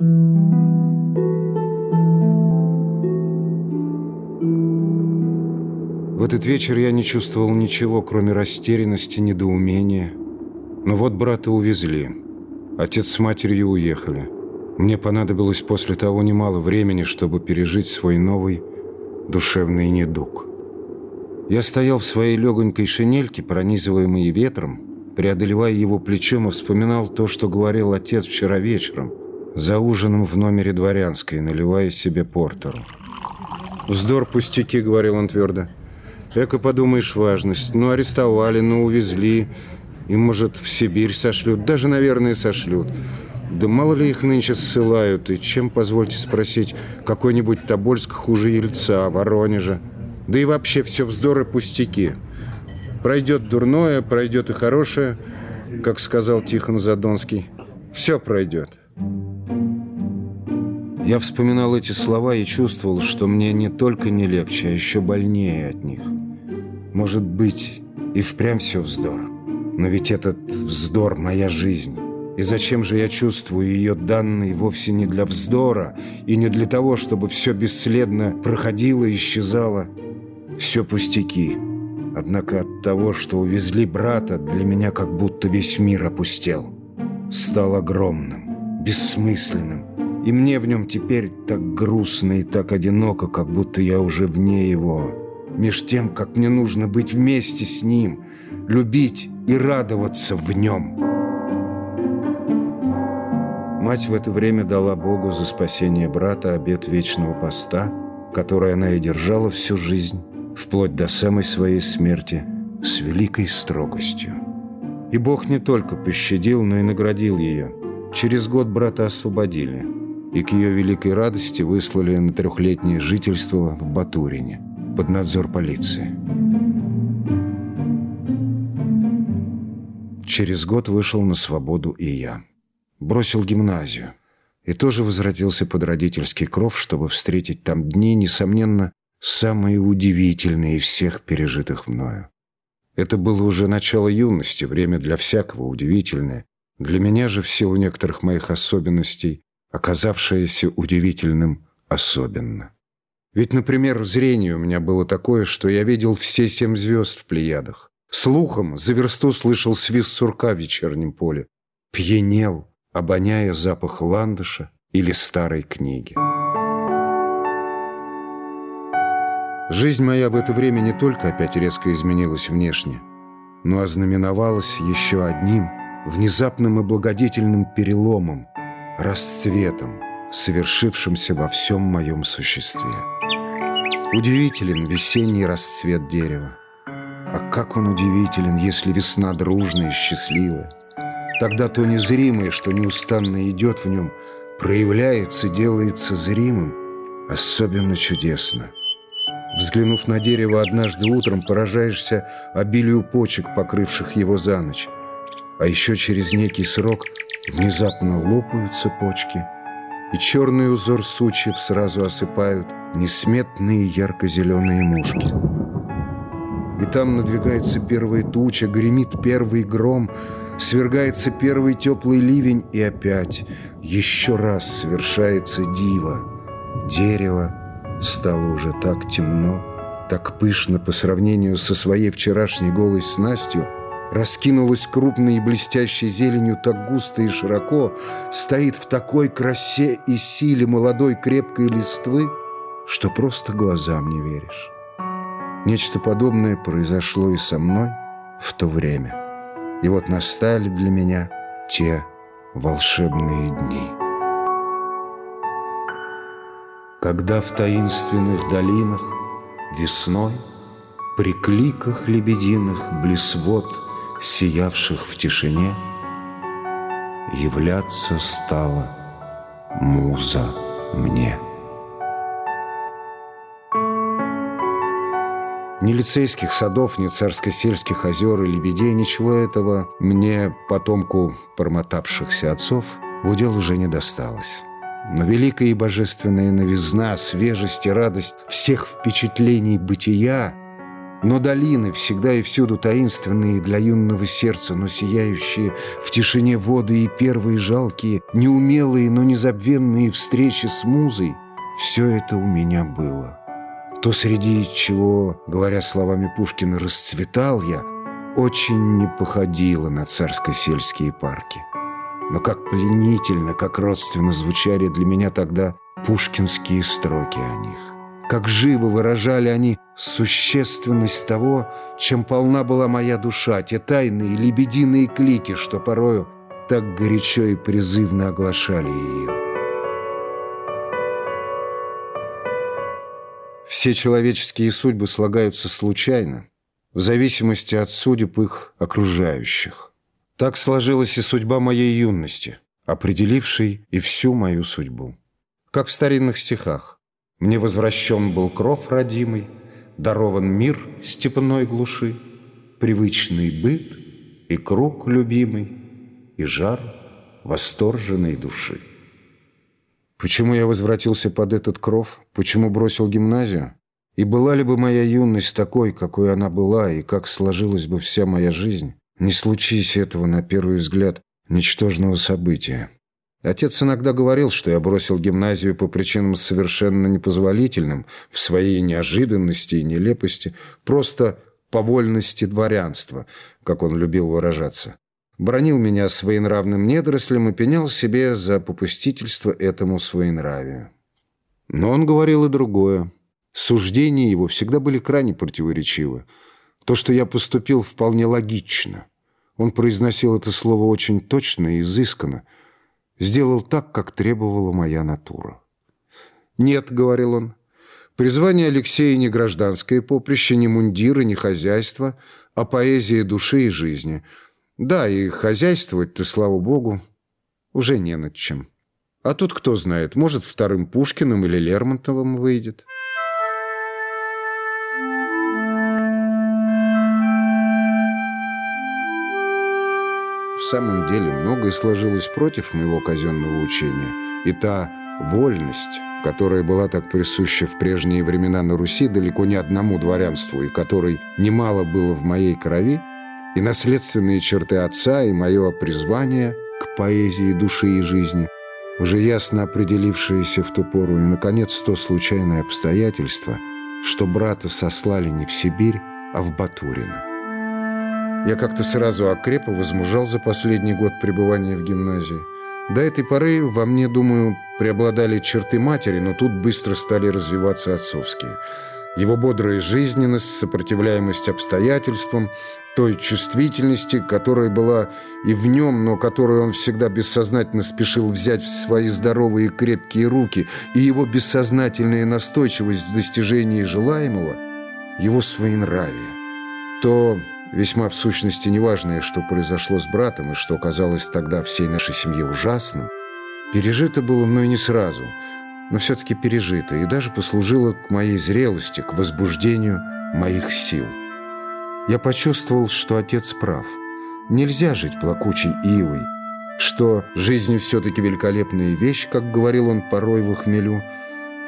В этот вечер я не чувствовал ничего, кроме растерянности, недоумения. Но вот брата увезли. Отец с матерью уехали. Мне понадобилось после того немало времени, чтобы пережить свой новый душевный недуг. Я стоял в своей легонькой шинельке, пронизываемой ветром, преодолевая его плечом и вспоминал то, что говорил отец вчера вечером, за ужином в номере дворянской, наливая себе портеру. «Вздор, пустяки», — говорил он твердо. Эко подумаешь важность. Ну, арестовали, ну, увезли. И, может, в Сибирь сошлют. Даже, наверное, сошлют. Да мало ли их нынче ссылают. И чем, позвольте спросить, какой-нибудь Тобольск хуже Ельца, Воронежа? Да и вообще все вздоры пустяки. Пройдет дурное, пройдет и хорошее, как сказал Тихон Задонский. Все пройдет. Я вспоминал эти слова и чувствовал, что мне не только не легче, а еще больнее от них. Может быть, и впрямь все вздор. Но ведь этот вздор – моя жизнь. И зачем же я чувствую ее данной вовсе не для вздора и не для того, чтобы все бесследно проходило и исчезало? Все пустяки. Однако от того, что увезли брата, для меня как будто весь мир опустел. Стал огромным, бессмысленным. И мне в нем теперь так грустно и так одиноко, как будто я уже вне его меж тем, как мне нужно быть вместе с ним, любить и радоваться в нем. Мать в это время дала Богу за спасение брата обет вечного поста, который она и держала всю жизнь, вплоть до самой своей смерти, с великой строгостью. И Бог не только пощадил, но и наградил ее. Через год брата освободили, и к ее великой радости выслали на трехлетнее жительство в Батурине – под надзор полиции. Через год вышел на свободу и я. Бросил гимназию. И тоже возвратился под родительский кров, чтобы встретить там дни, несомненно, самые удивительные из всех пережитых мною. Это было уже начало юности, время для всякого удивительное. Для меня же, в силу некоторых моих особенностей, оказавшееся удивительным особенно. Ведь, например, зрение у меня было такое, что я видел все семь звезд в Плеядах. Слухом за версту слышал свист сурка в вечернем поле. Пьянел, обоняя запах ландыша или старой книги. Жизнь моя в это время не только опять резко изменилась внешне, но ознаменовалась еще одним внезапным и благодетельным переломом, расцветом, совершившимся во всем моем существе. Удивителен весенний расцвет дерева. А как он удивителен, если весна дружная и счастливая. Тогда то незримое, что неустанно идет в нем, проявляется, делается зримым, особенно чудесно. Взглянув на дерево однажды утром, поражаешься обилию почек, покрывших его за ночь. А еще через некий срок внезапно лопаются почки, и черный узор сучьев сразу осыпают – несметные ярко-зеленые мушки. И там надвигается первая туча, гремит первый гром, свергается первый теплый ливень, и опять, еще раз совершается диво. Дерево стало уже так темно, так пышно по сравнению со своей вчерашней голой снастью, раскинулась крупной и блестящей зеленью так густо и широко, стоит в такой красе и силе молодой крепкой листвы, что просто глазам не веришь. Нечто подобное произошло и со мной в то время. И вот настали для меня те волшебные дни. Когда в таинственных долинах весной При кликах лебединых блесвод, Сиявших в тишине, Являться стала муза мне. Ни лицейских садов, ни царско-сельских озер и лебедей, ничего этого мне, потомку промотавшихся отцов, в удел уже не досталось. Но великая и божественная новизна, свежесть и радость всех впечатлений бытия Но долины, всегда и всюду таинственные для юного сердца, но сияющие в тишине воды и первые жалкие, неумелые, но незабвенные встречи с музой, все это у меня было. То, среди чего, говоря словами Пушкина, расцветал я, очень не походило на царско-сельские парки. Но как пленительно, как родственно звучали для меня тогда пушкинские строки о них. Как живо выражали они существенность того, чем полна была моя душа, те тайные лебединые клики, что порою так горячо и призывно оглашали ее. Все человеческие судьбы слагаются случайно, в зависимости от судеб их окружающих. Так сложилась и судьба моей юности, определившей и всю мою судьбу. Как в старинных стихах. Мне возвращен был кров родимый, Дарован мир степной глуши, Привычный быт и круг любимый, И жар восторженной души. Почему я возвратился под этот кров? Почему бросил гимназию? И была ли бы моя юность такой, какой она была, и как сложилась бы вся моя жизнь, не случись этого, на первый взгляд, ничтожного события? Отец иногда говорил, что я бросил гимназию по причинам совершенно непозволительным, в своей неожиданности и нелепости, просто по вольности дворянства, как он любил выражаться. Бронил меня своенравным недорослем и пенял себе за попустительство этому своенравию. Но он говорил и другое. Суждения его всегда были крайне противоречивы. То, что я поступил, вполне логично. Он произносил это слово очень точно и изысканно – сделал так, как требовала моя натура. «Нет», — говорил он, — «призвание Алексея не гражданское поприще, не мундиры, не хозяйство, а поэзия души и жизни. Да, и хозяйствовать-то, слава богу, уже не над чем. А тут кто знает, может, вторым Пушкиным или Лермонтовым выйдет». В самом деле многое сложилось против моего казенного учения, и та вольность, которая была так присуща в прежние времена на Руси далеко не одному дворянству, и которой немало было в моей крови, и наследственные черты отца, и мое призвание к поэзии души и жизни, уже ясно определившиеся в ту пору, и, наконец, то случайное обстоятельство, что брата сослали не в Сибирь, а в Батурино. Я как-то сразу окреп и возмужал за последний год пребывания в гимназии. До этой поры во мне, думаю, преобладали черты матери, но тут быстро стали развиваться отцовские. Его бодрая жизненность, сопротивляемость обстоятельствам, той чувствительности, которая была и в нем, но которую он всегда бессознательно спешил взять в свои здоровые крепкие руки, и его бессознательная настойчивость в достижении желаемого, его своенравие. То весьма в сущности неважное, что произошло с братом и что казалось тогда всей нашей семье ужасным, пережито было мной не сразу, но все-таки пережито и даже послужило к моей зрелости, к возбуждению моих сил. Я почувствовал, что отец прав. Нельзя жить плакучей ивой, что жизнь все-таки великолепная вещь, как говорил он порой в хмелю,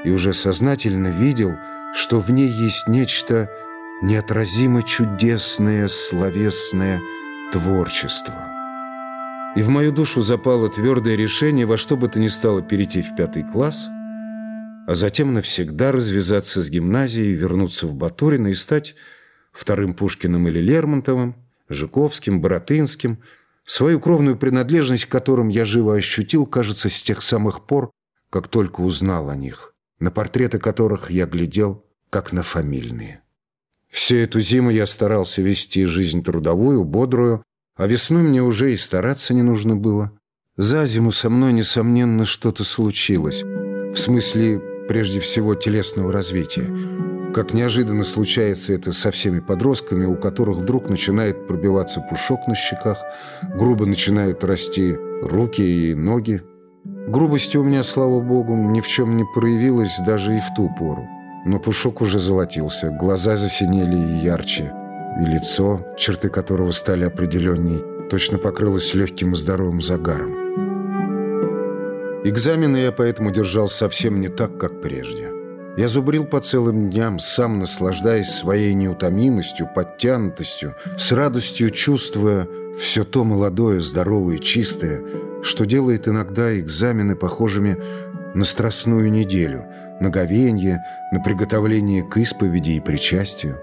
и уже сознательно видел, что в ней есть нечто неотразимо чудесное словесное творчество. И в мою душу запало твердое решение во что бы то ни стало перейти в пятый класс, а затем навсегда развязаться с гимназией, вернуться в Батурино и стать вторым Пушкиным или Лермонтовым, Жуковским, Боротынским, свою кровную принадлежность к которым я живо ощутил, кажется, с тех самых пор, как только узнал о них, на портреты которых я глядел, как на фамильные. Всю эту зиму я старался вести жизнь трудовую, бодрую, а весной мне уже и стараться не нужно было. За зиму со мной, несомненно, что-то случилось. В смысле, прежде всего, телесного развития. Как неожиданно случается это со всеми подростками, у которых вдруг начинает пробиваться пушок на щеках, грубо начинают расти руки и ноги. Грубости у меня, слава богу, ни в чем не проявилась даже и в ту пору. Но пушок уже золотился, глаза засинели и ярче, и лицо, черты которого стали определенней, точно покрылось легким и здоровым загаром. Экзамены я поэтому держал совсем не так, как прежде. Я зубрил по целым дням, сам наслаждаясь своей неутомимостью, подтянутостью, с радостью чувствуя все то молодое, здоровое, чистое, что делает иногда экзамены похожими на страстную неделю, говенье, на приготовление к исповеди и причастию.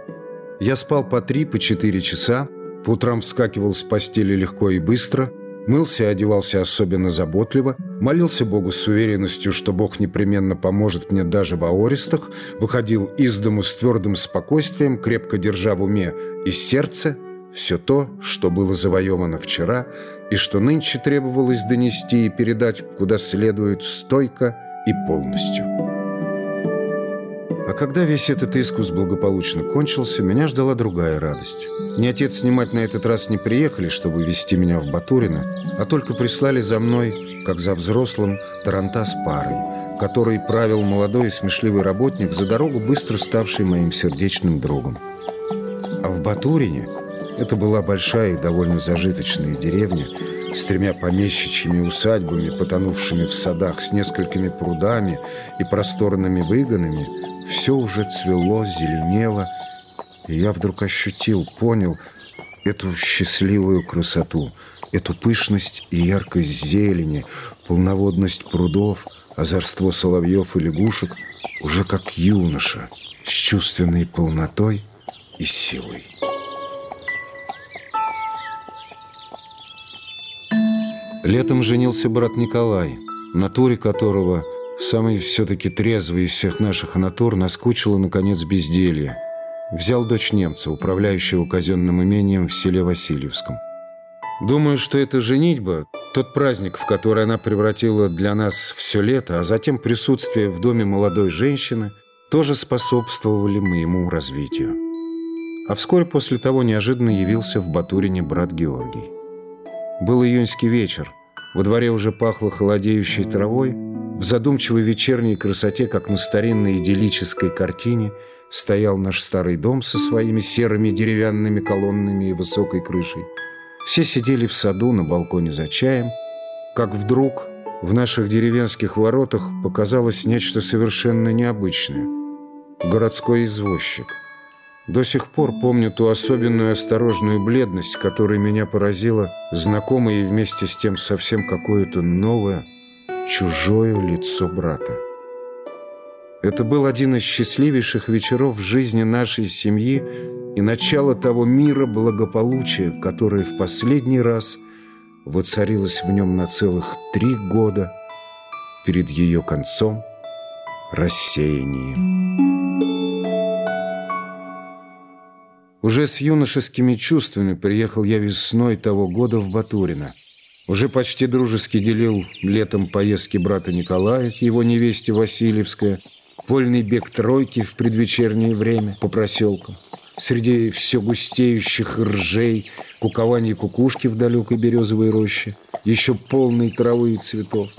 Я спал по три, по четыре часа, по утрам вскакивал с постели легко и быстро, мылся и одевался особенно заботливо, молился Богу с уверенностью, что Бог непременно поможет мне даже в аористах, выходил из дому с твердым спокойствием, крепко держа в уме и сердце все то, что было завоевано вчера и что нынче требовалось донести и передать куда следует стойко и полностью. А когда весь этот искус благополучно кончился, меня ждала другая радость. Ни отец снимать на этот раз не приехали, чтобы вести меня в Батурино, а только прислали за мной, как за взрослым, таранта с парой, который правил молодой и смешливый работник за дорогу, быстро ставший моим сердечным другом. А в Батурине это была большая и довольно зажиточная деревня с тремя помещичьими усадьбами, потонувшими в садах, с несколькими прудами и просторными выгонами. Все уже цвело, зеленело, и я вдруг ощутил, понял эту счастливую красоту, эту пышность и яркость зелени, полноводность прудов, озорство соловьев и лягушек уже как юноша, с чувственной полнотой и силой. Летом женился брат Николай, натуре которого, самый все-таки трезвый из всех наших натур, наскучило, наконец, безделье. Взял дочь немца, управляющего казенным имением в селе Васильевском. Думаю, что эта женитьба, тот праздник, в который она превратила для нас все лето, а затем присутствие в доме молодой женщины, тоже способствовали моему развитию. А вскоре после того неожиданно явился в Батурине брат Георгий. Был июньский вечер. Во дворе уже пахло холодеющей травой. В задумчивой вечерней красоте, как на старинной идиллической картине, стоял наш старый дом со своими серыми деревянными колоннами и высокой крышей. Все сидели в саду на балконе за чаем, как вдруг в наших деревенских воротах показалось нечто совершенно необычное. Городской извозчик – до сих пор помню ту особенную осторожную бледность, которая меня поразила, знакомое и вместе с тем совсем какое-то новое, чужое лицо брата. Это был один из счастливейших вечеров в жизни нашей семьи и начало того мира благополучия, которое в последний раз воцарилось в нем на целых три года перед ее концом рассеянием. Уже с юношескими чувствами приехал я весной того года в Батурино. Уже почти дружески делил летом поездки брата Николая к его невесте Васильевская, вольный бег тройки в предвечернее время по проселкам. Среди все густеющих ржей, кукование кукушки в далекой березовой роще, еще полной травы и цветов.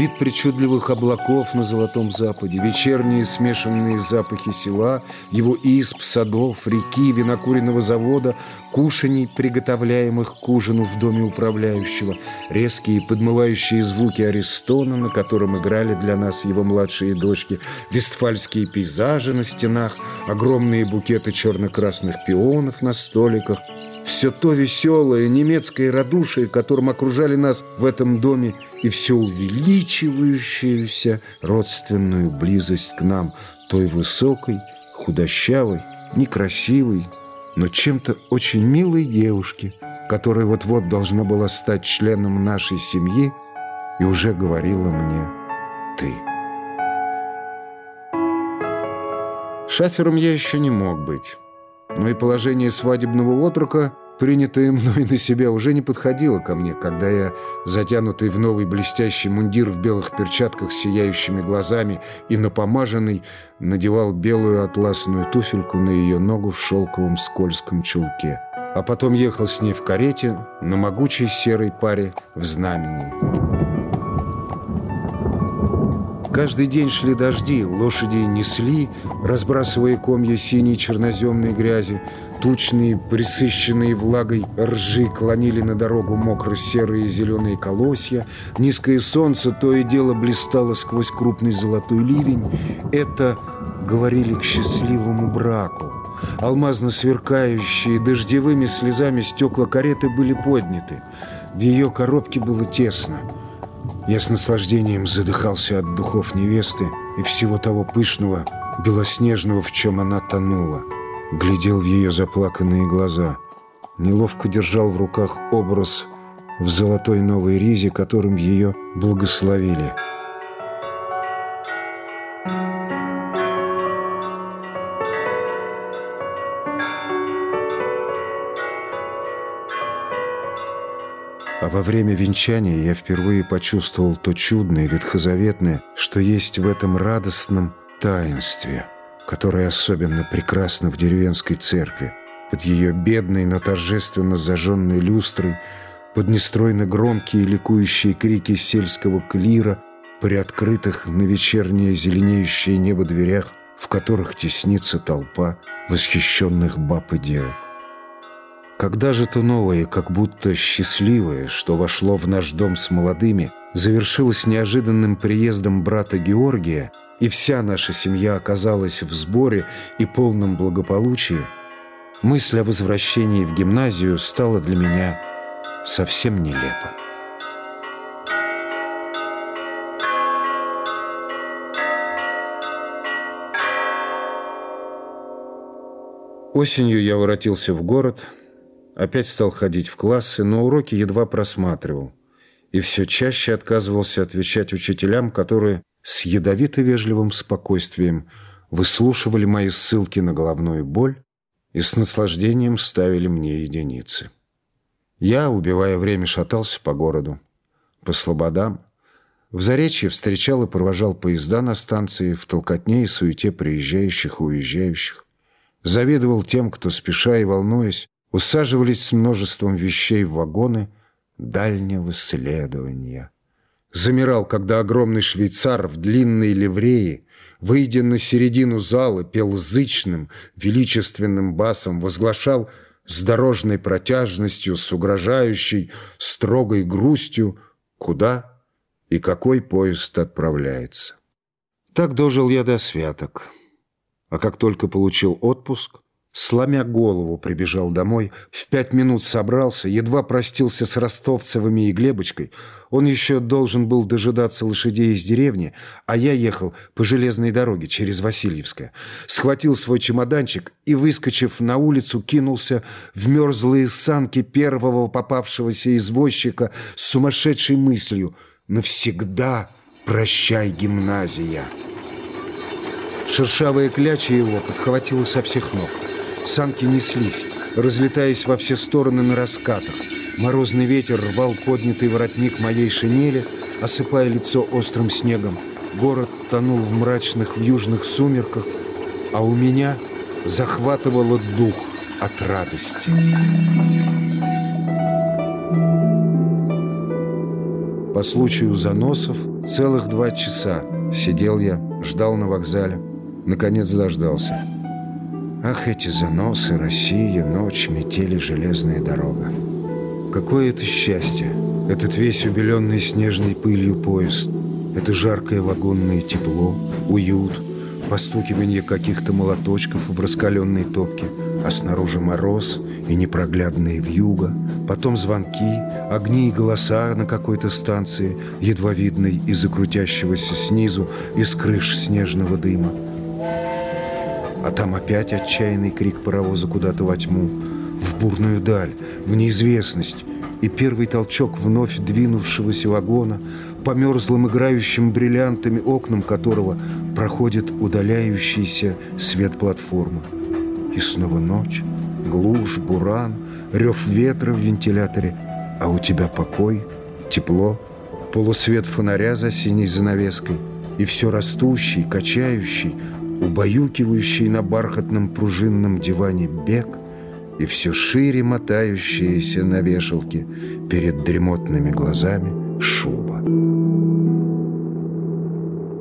Вид причудливых облаков на золотом западе, вечерние смешанные запахи села, его исп, садов, реки, винокуренного завода, кушаний, приготовляемых к ужину в доме управляющего, резкие подмывающие звуки Аристона, на котором играли для нас его младшие дочки, вестфальские пейзажи на стенах, огромные букеты черно-красных пионов на столиках – все то веселое немецкое радушие, которым окружали нас в этом доме, и все увеличивающуюся родственную близость к нам, той высокой, худощавой, некрасивой, но чем-то очень милой девушки, которая вот-вот должна была стать членом нашей семьи и уже говорила мне «ты». Шафером я еще не мог быть но и положение свадебного отрока, принятое мной на себя, уже не подходило ко мне, когда я, затянутый в новый блестящий мундир в белых перчатках с сияющими глазами и напомаженный, надевал белую атласную туфельку на ее ногу в шелковом скользком чулке, а потом ехал с ней в карете на могучей серой паре в знамени. Каждый день шли дожди, лошади несли, разбрасывая комья синей черноземной грязи. Тучные, присыщенные влагой ржи клонили на дорогу мокро-серые зеленые колосья. Низкое солнце то и дело блистало сквозь крупный золотой ливень. Это говорили к счастливому браку. Алмазно сверкающие дождевыми слезами стекла кареты были подняты. В ее коробке было тесно. Я с наслаждением задыхался от духов невесты и всего того пышного, белоснежного, в чем она тонула. Глядел в ее заплаканные глаза. Неловко держал в руках образ в золотой новой ризе, которым ее благословили. Во время венчания я впервые почувствовал то чудное, ветхозаветное, что есть в этом радостном таинстве, которое особенно прекрасно в деревенской церкви, под ее бедной, но торжественно зажженной люстрой, под нестройно громкие ликующие крики сельского клира, при открытых на вечернее зеленеющее небо дверях, в которых теснится толпа восхищенных баб и девок. Когда же то новое, как будто счастливое, что вошло в наш дом с молодыми, завершилось неожиданным приездом брата Георгия, и вся наша семья оказалась в сборе и полном благополучии, мысль о возвращении в гимназию стала для меня совсем нелепой. Осенью я воротился в город – Опять стал ходить в классы, но уроки едва просматривал. И все чаще отказывался отвечать учителям, которые с ядовито-вежливым спокойствием выслушивали мои ссылки на головную боль и с наслаждением ставили мне единицы. Я, убивая время, шатался по городу, по слободам. В Заречье встречал и провожал поезда на станции в толкотне и суете приезжающих и уезжающих. Завидовал тем, кто, спеша и волнуясь, усаживались с множеством вещей в вагоны дальнего следования. Замирал, когда огромный швейцар в длинной ливреи, выйдя на середину зала, пел зычным, величественным басом, возглашал с дорожной протяжностью, с угрожающей, строгой грустью, куда и какой поезд отправляется. Так дожил я до святок. А как только получил отпуск, Сломя голову, прибежал домой, в пять минут собрался, едва простился с Ростовцевыми и Глебочкой. Он еще должен был дожидаться лошадей из деревни, а я ехал по железной дороге через Васильевское. Схватил свой чемоданчик и, выскочив на улицу, кинулся в мерзлые санки первого попавшегося извозчика с сумасшедшей мыслью «Навсегда прощай, гимназия!» Шершавая кляча его подхватила со всех ног. Санки неслись, разлетаясь во все стороны на раскатах. Морозный ветер рвал поднятый воротник моей шинели, осыпая лицо острым снегом. Город тонул в мрачных вьюжных сумерках, а у меня захватывало дух от радости. По случаю заносов целых два часа сидел я, ждал на вокзале. Наконец дождался. Ах, эти заносы, Россия, ночь, метели, железная дорога. Какое это счастье, этот весь убеленный снежной пылью поезд, это жаркое вагонное тепло, уют, постукивание каких-то молоточков в раскаленной топке, а снаружи мороз и непроглядная вьюга, потом звонки, огни и голоса на какой-то станции, едва видной из-за крутящегося снизу из крыш снежного дыма. А там опять отчаянный крик паровоза куда-то во тьму, в бурную даль, в неизвестность. И первый толчок вновь двинувшегося вагона по мерзлым играющим бриллиантами окнам которого проходит удаляющийся свет платформы. И снова ночь, глушь, буран, рев ветра в вентиляторе, а у тебя покой, тепло, полусвет фонаря за синей занавеской и все растущий, качающий, убаюкивающий на бархатном пружинном диване бег и все шире мотающиеся на вешалке перед дремотными глазами шуба.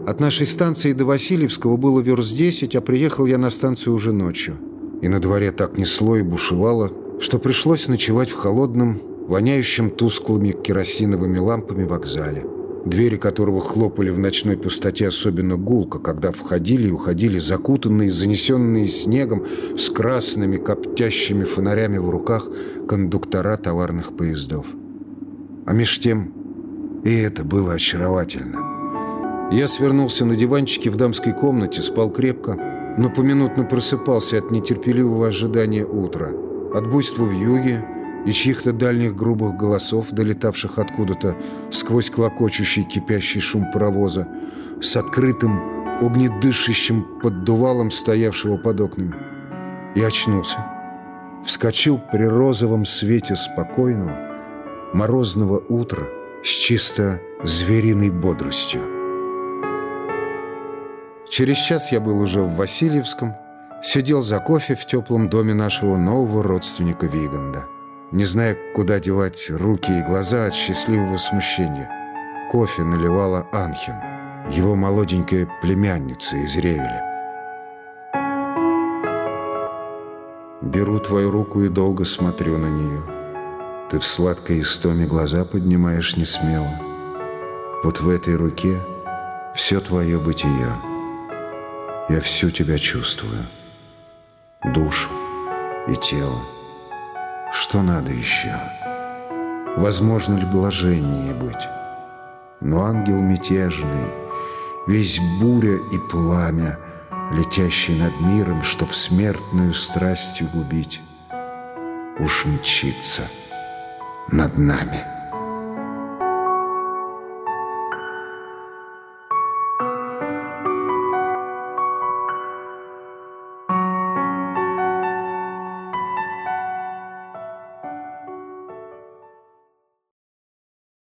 От нашей станции до Васильевского было верст 10, а приехал я на станцию уже ночью. И на дворе так несло и бушевало, что пришлось ночевать в холодном, воняющем тусклыми керосиновыми лампами вокзале, двери которого хлопали в ночной пустоте особенно гулко, когда входили и уходили закутанные, занесенные снегом, с красными коптящими фонарями в руках кондуктора товарных поездов. А меж тем и это было очаровательно. Я свернулся на диванчике в дамской комнате, спал крепко, но поминутно просыпался от нетерпеливого ожидания утра, от буйства в юге, и чьих-то дальних грубых голосов, долетавших откуда-то сквозь клокочущий кипящий шум паровоза, с открытым, огнедышащим поддувалом, стоявшего под окнами. И очнулся. Вскочил при розовом свете спокойного, морозного утра с чисто звериной бодростью. Через час я был уже в Васильевском, сидел за кофе в теплом доме нашего нового родственника Виганда не зная, куда девать руки и глаза от счастливого смущения. Кофе наливала Анхин, его молоденькая племянница из Ревеля. Беру твою руку и долго смотрю на нее. Ты в сладкой истоме глаза поднимаешь не смело. Вот в этой руке все твое бытие. Я всю тебя чувствую. Душу и тело. Что надо еще? Возможно ли блаженнее быть? Но ангел мятежный, весь буря и пламя, Летящий над миром, чтоб смертную страстью губить, Уж мчится над нами.